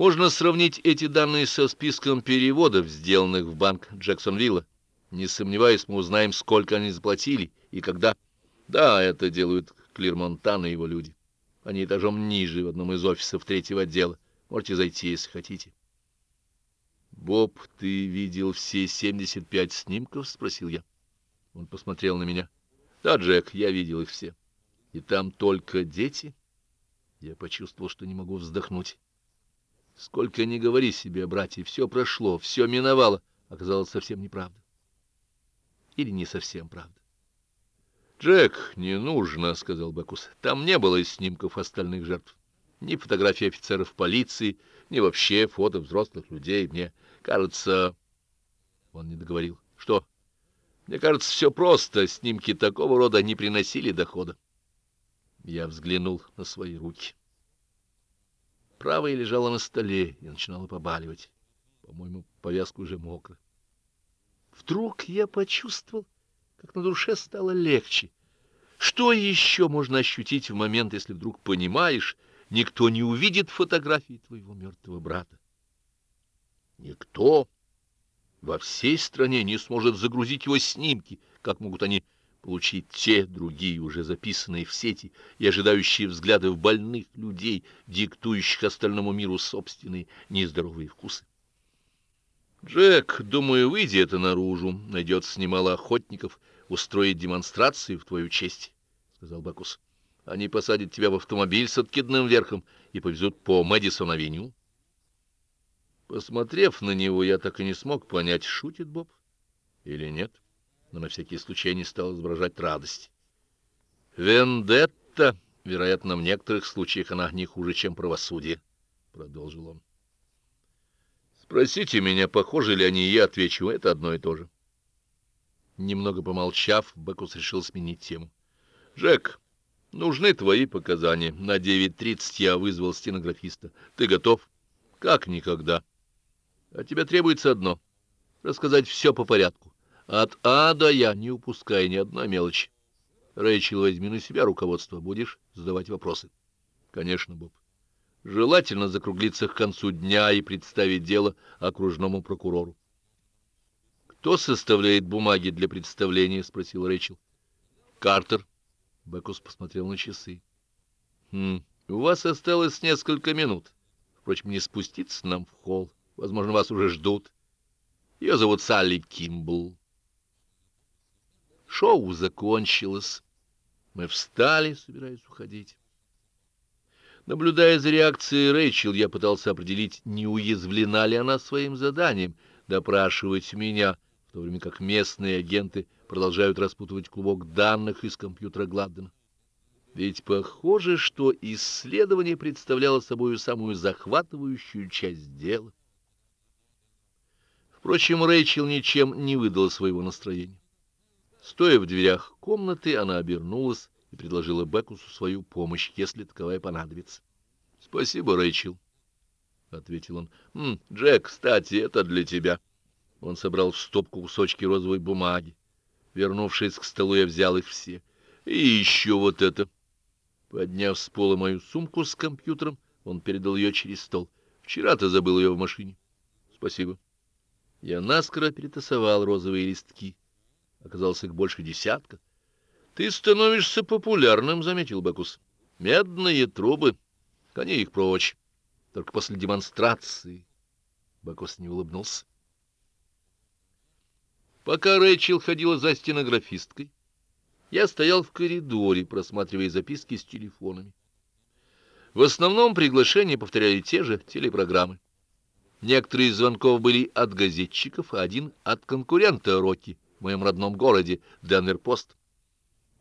Можно сравнить эти данные со списком переводов, сделанных в банк Джексонвилла. Не сомневаюсь, мы узнаем, сколько они заплатили и когда. Да, это делают Клирмонтан и его люди. Они этажом ниже, в одном из офисов третьего отдела. Можете зайти, если хотите. «Боб, ты видел все 75 снимков?» — спросил я. Он посмотрел на меня. «Да, Джек, я видел их все. И там только дети?» Я почувствовал, что не могу вздохнуть. Сколько ни говори себе, братья, все прошло, все миновало, оказалось совсем неправда. Или не совсем правда. «Джек, не нужно», — сказал Бекус. «Там не было снимков остальных жертв. Ни фотографий офицеров полиции, ни вообще фото взрослых людей. Мне кажется...» Он не договорил. «Что?» «Мне кажется, все просто. Снимки такого рода не приносили дохода». Я взглянул на свои руки. Правая лежала на столе и начинала побаливать. По-моему, повязка уже мокрая. Вдруг я почувствовал, как на душе стало легче. Что еще можно ощутить в момент, если вдруг понимаешь, никто не увидит фотографии твоего мертвого брата? Никто во всей стране не сможет загрузить его снимки, как могут они получить те другие, уже записанные в сети и ожидающие взглядов больных людей, диктующих остальному миру собственные нездоровые вкусы. Джек, думаю, выйди это наружу, найдется немало охотников устроить демонстрации в твою честь, — сказал Бакус. Они посадят тебя в автомобиль с откидным верхом и повезут по Мэдисон-авеню. Посмотрев на него, я так и не смог понять, шутит Боб или нет. — но на всякий случай не стал изображать радость. «Вендетта, вероятно, в некоторых случаях она не хуже, чем правосудие», — продолжил он. «Спросите меня, похожи ли они, и я отвечу, это одно и то же». Немного помолчав, Бекус решил сменить тему. «Джек, нужны твои показания. На 9.30 я вызвал стенографиста. Ты готов?» «Как никогда. От тебя требуется одно — рассказать все по порядку. От А до Я, не упуская ни одной мелочи. Рэйчел, возьми на себя руководство, будешь задавать вопросы. Конечно, Боб. Желательно закруглиться к концу дня и представить дело окружному прокурору. «Кто составляет бумаги для представления?» — спросил Рэйчел. «Картер». Бекус посмотрел на часы. «Хм, у вас осталось несколько минут. Впрочем, не спуститься нам в холл. Возможно, вас уже ждут. Ее зовут Салли Кимбл». Шоу закончилось. Мы встали, собираясь уходить. Наблюдая за реакцией Рэйчел, я пытался определить, не уязвлена ли она своим заданием допрашивать меня, в то время как местные агенты продолжают распутывать клубок данных из компьютера Гладдена. Ведь похоже, что исследование представляло собой самую захватывающую часть дела. Впрочем, Рэйчел ничем не выдала своего настроения. Стоя в дверях комнаты, она обернулась и предложила Бекусу свою помощь, если таковая понадобится. — Спасибо, Рэйчел, — ответил он. «М, — Джек, кстати, это для тебя. Он собрал в стопку кусочки розовой бумаги. Вернувшись к столу, я взял их все. И еще вот это. Подняв с пола мою сумку с компьютером, он передал ее через стол. Вчера ты забыл ее в машине. Спасибо. Я наскоро перетасовал розовые листки Оказалось, их больше десятка. — Ты становишься популярным, — заметил Бекус. — Медные трубы. Гони их прочь. Только после демонстрации. Бекус не улыбнулся. Пока Рэйчел ходила за стенографисткой, я стоял в коридоре, просматривая записки с телефонами. В основном приглашения повторяли те же телепрограммы. Некоторые из звонков были от газетчиков, а один от конкурента Рокки, в моем родном городе, Денвер-Пост.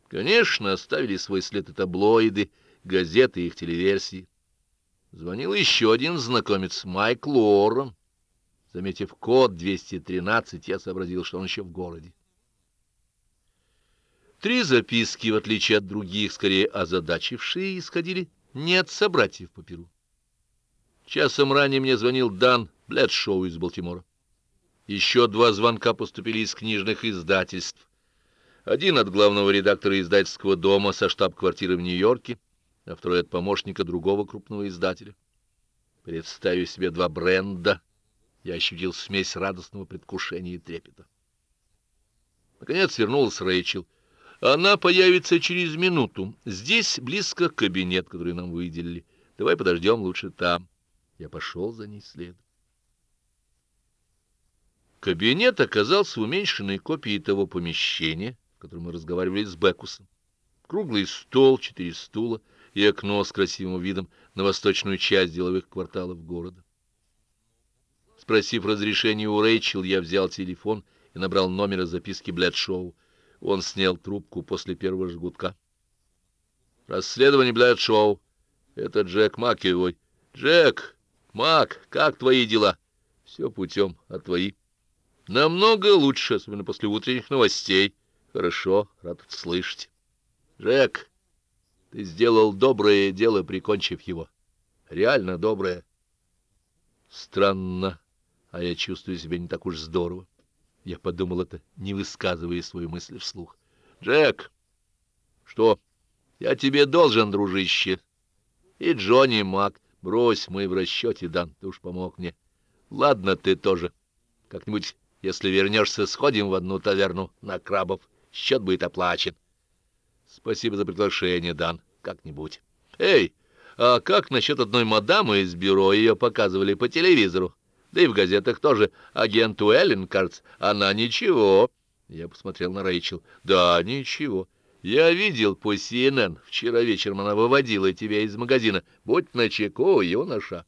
Конечно, оставили свой след и таблоиды, газеты и их телеверсии. Звонил еще один знакомец, Майк Лорен. Заметив код 213, я сообразил, что он еще в городе. Три записки, в отличие от других, скорее озадачившие, исходили не от собратьев по Перу. Часом ранее мне звонил Дан Блэдшоу из Балтимора. Еще два звонка поступили из книжных издательств. Один от главного редактора издательского дома со штаб-квартиры в Нью-Йорке, а второй от помощника другого крупного издателя. Представив себе два бренда, я ощутил смесь радостного предвкушения и трепета. Наконец вернулась Рэйчел. Она появится через минуту. Здесь близко кабинет, который нам выделили. Давай подождем лучше там. Я пошел за ней следом. Кабинет оказался уменьшенной копией того помещения, в котором мы разговаривали с Бекусом. Круглый стол, четыре стула — и окно с красивым видом на восточную часть деловых кварталов города. Спросив разрешения у Рэйчел, я взял телефон и набрал номер записки Блэдшоу. Он снял трубку после первого жгутка. «Расследование Блэдшоу. Это Джек Макевой. Джек, Мак, как твои дела?» «Все путем, а твои?» «Намного лучше, особенно после утренних новостей. Хорошо, рад слышать. Джек, ты сделал доброе дело, прикончив его. Реально доброе. Странно, а я чувствую себя не так уж здорово. Я подумал это, не высказывая свою мысль вслух. Джек, что? Я тебе должен, дружище. И Джонни Мак. Брось, мы в расчете, Дан, ты уж помог мне. Ладно, ты тоже. Как-нибудь, если вернешься, сходим в одну таверну на крабов. Счет будет оплачен. Спасибо за приглашение, Дан. Как-нибудь. Эй, а как насчет одной мадамы из бюро? Ее показывали по телевизору. Да и в газетах тоже. Агент Уэллин, кажется. Она ничего. Я посмотрел на Рэйчел. Да, ничего. Я видел по CNN. Вчера вечером она выводила тебя из магазина. Будь начеку, юноша.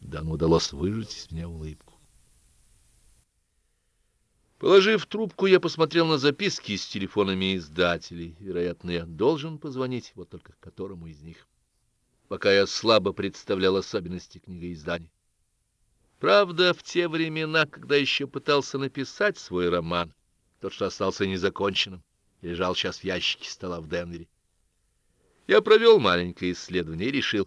Дану удалось выжать из меня улыбку. Положив трубку, я посмотрел на записки с телефонами издателей. Вероятно, я должен позвонить, вот только которому из них. Пока я слабо представлял особенности книгоиздания. Правда, в те времена, когда еще пытался написать свой роман, тот, что остался незаконченным, лежал сейчас в ящике стола в Денвере, я провел маленькое исследование и решил,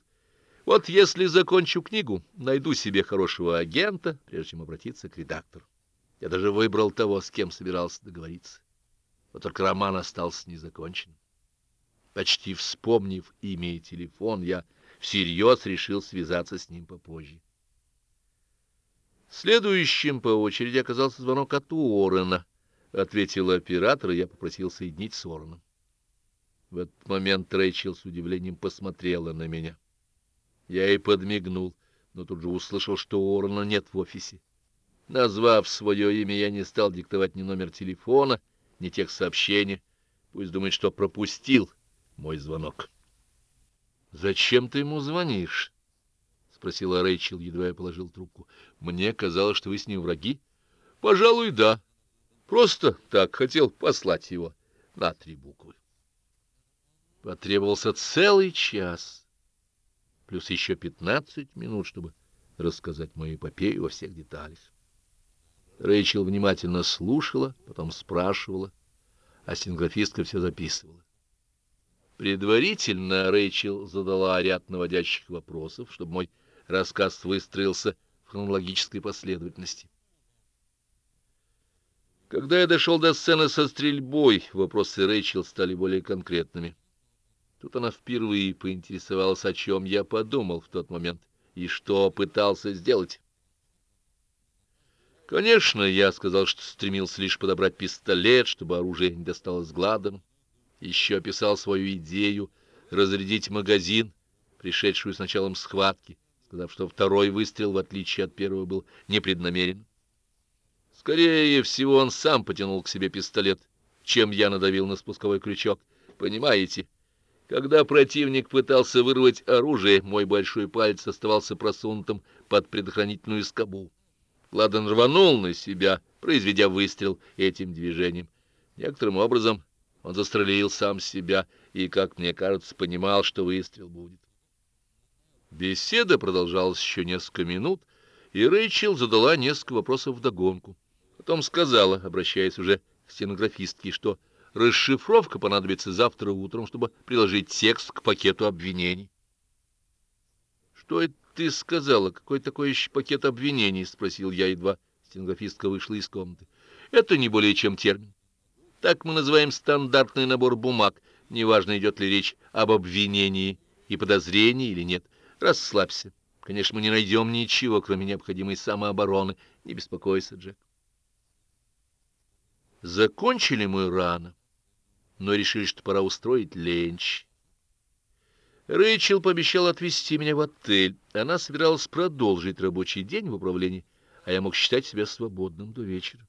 вот если закончу книгу, найду себе хорошего агента, прежде чем обратиться к редактору. Я даже выбрал того, с кем собирался договориться. Вот только роман остался незаконченным. Почти вспомнив имя и телефон, я всерьез решил связаться с ним попозже. Следующим по очереди оказался звонок от Уоррена. Ответил оператор, и я попросил соединить с Уорреном. В этот момент Рэйчел с удивлением посмотрела на меня. Я ей подмигнул, но тут же услышал, что Уоррена нет в офисе. Назвав свое имя, я не стал диктовать ни номер телефона, ни тех сообщений. Пусть думает, что пропустил мой звонок. — Зачем ты ему звонишь? — спросила Рэйчел, едва я положил трубку. — Мне казалось, что вы с ним враги. — Пожалуй, да. Просто так хотел послать его на три буквы. Потребовался целый час, плюс еще пятнадцать минут, чтобы рассказать мою эпопею во всех деталях. Рэйчел внимательно слушала, потом спрашивала, а стенографистка все записывала. Предварительно Рэйчел задала ряд наводящих вопросов, чтобы мой рассказ выстроился в хронологической последовательности. Когда я дошел до сцены со стрельбой, вопросы Рэйчел стали более конкретными. Тут она впервые поинтересовалась, о чем я подумал в тот момент и что пытался сделать. Конечно, я сказал, что стремился лишь подобрать пистолет, чтобы оружие не досталось гладом. Еще описал свою идею разрядить магазин, пришедшую с началом схватки, сказав, что второй выстрел, в отличие от первого, был непреднамерен. Скорее всего, он сам потянул к себе пистолет, чем я надавил на спусковой крючок. Понимаете, когда противник пытался вырвать оружие, мой большой палец оставался просунутым под предохранительную скобу. Ладан рванул на себя, произведя выстрел этим движением. Некоторым образом он застрелил сам себя и, как мне кажется, понимал, что выстрел будет. Беседа продолжалась еще несколько минут, и Рэйчел задала несколько вопросов вдогонку. Потом сказала, обращаясь уже к стенографистке, что расшифровка понадобится завтра утром, чтобы приложить текст к пакету обвинений. «Что это ты сказала? Какой такой еще пакет обвинений?» — спросил я, едва стенографистка вышла из комнаты. «Это не более чем термин. Так мы называем стандартный набор бумаг, неважно, идет ли речь об обвинении и подозрении или нет. Расслабься. Конечно, мы не найдем ничего, кроме необходимой самообороны. Не беспокойся, Джек. Закончили мы рано, но решили, что пора устроить ленч. Рэйчел пообещал отвезти меня в отель. Она собиралась продолжить рабочий день в управлении, а я мог считать себя свободным до вечера.